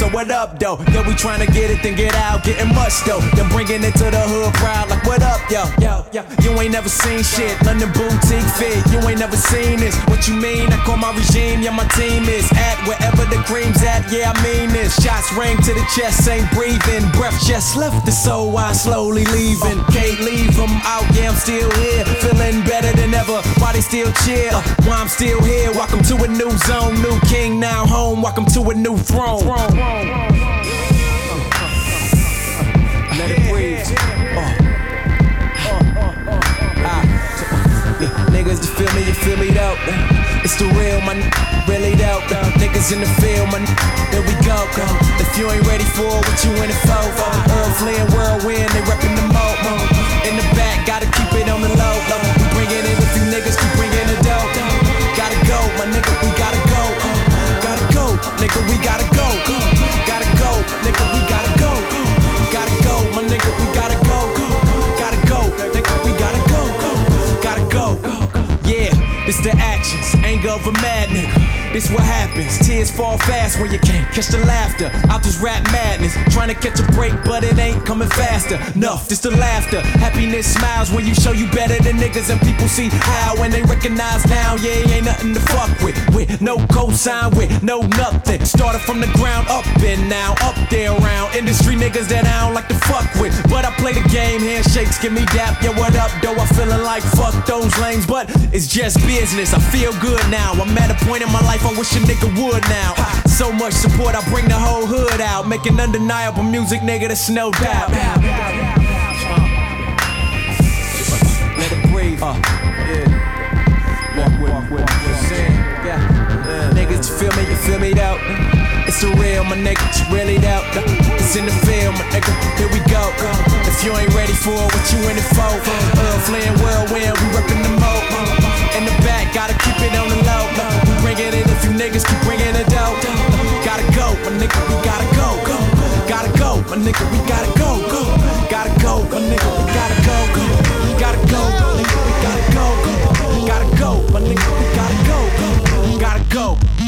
so what up, though? Yeah, we tryna get it, then get out, getting much, though. Then bringing it to the hood crowd, like, what up, yo? Yo, yo, you ain't never seen shit. London boutique fit, you ain't never seen this. What you mean? I call my regime, yeah, my team is at wherever the cream's at, yeah, I mean this. Shots ring to the chest, ain't breathing. Breath just left the soul, I slowly leaving. Can't leave them out, yeah, I'm still here. Feeling better than ever, body still cheer. Why I'm still here, welcome to a new zone, new king now home, welcome to a new throne throne. Let it breathe. Uh. Ah. Niggas, you feel me? You feel me though? It's the real, my really though. Niggas in the field, my here we go. If you ain't ready for it, what you in it for, Errol Flynn, whirlwind, they reppin' the mo. In the back, gotta keep it on the low. We bringin' it if you niggas keep bringin' the dough. Gotta go, my nigga, we gotta go. Gotta go, nigga, we gotta go. Anger of a mad nigga. This what happens. Tears fall fast when you can't catch the laughter. Out this rap madness, trying to catch a break, but it ain't coming faster. Nuff, this the laughter. Happiness smiles when you show you better than niggas, and people see how when they recognize now. Yeah, ain't nothing to fuck with. With no cosign, with no nothing. Started from the ground up and now up there around industry niggas that I don't like to fuck with. But I play the game, handshakes give me dap. Yeah, what up, though? I feeling like fuck those lanes, but it's just business. I feel good now. I'm at a point in my life I wish a nigga would now. So much support, I bring the whole hood out. Making undeniable music, nigga, that's no doubt. Let it breathe. Uh, yeah. Walk with, walk with, yeah. yeah. Niggas, feel me? You feel me though? It's the real, my nigga, you really doubt. It's in the film, my nigga. Here we go. If you ain't ready for it, what you in it for? Uh, flaying whirlwind, we reppin' the mo. In the back, gotta keep it on the low. We bringing it if you niggas keep bringing it out. Gotta go, my nigga, we gotta go. Gotta go, my nigga, we gotta go. Gotta go, my nigga, we gotta go. Gotta go, we gotta go. Gotta go, my nigga, we gotta go. Gotta go.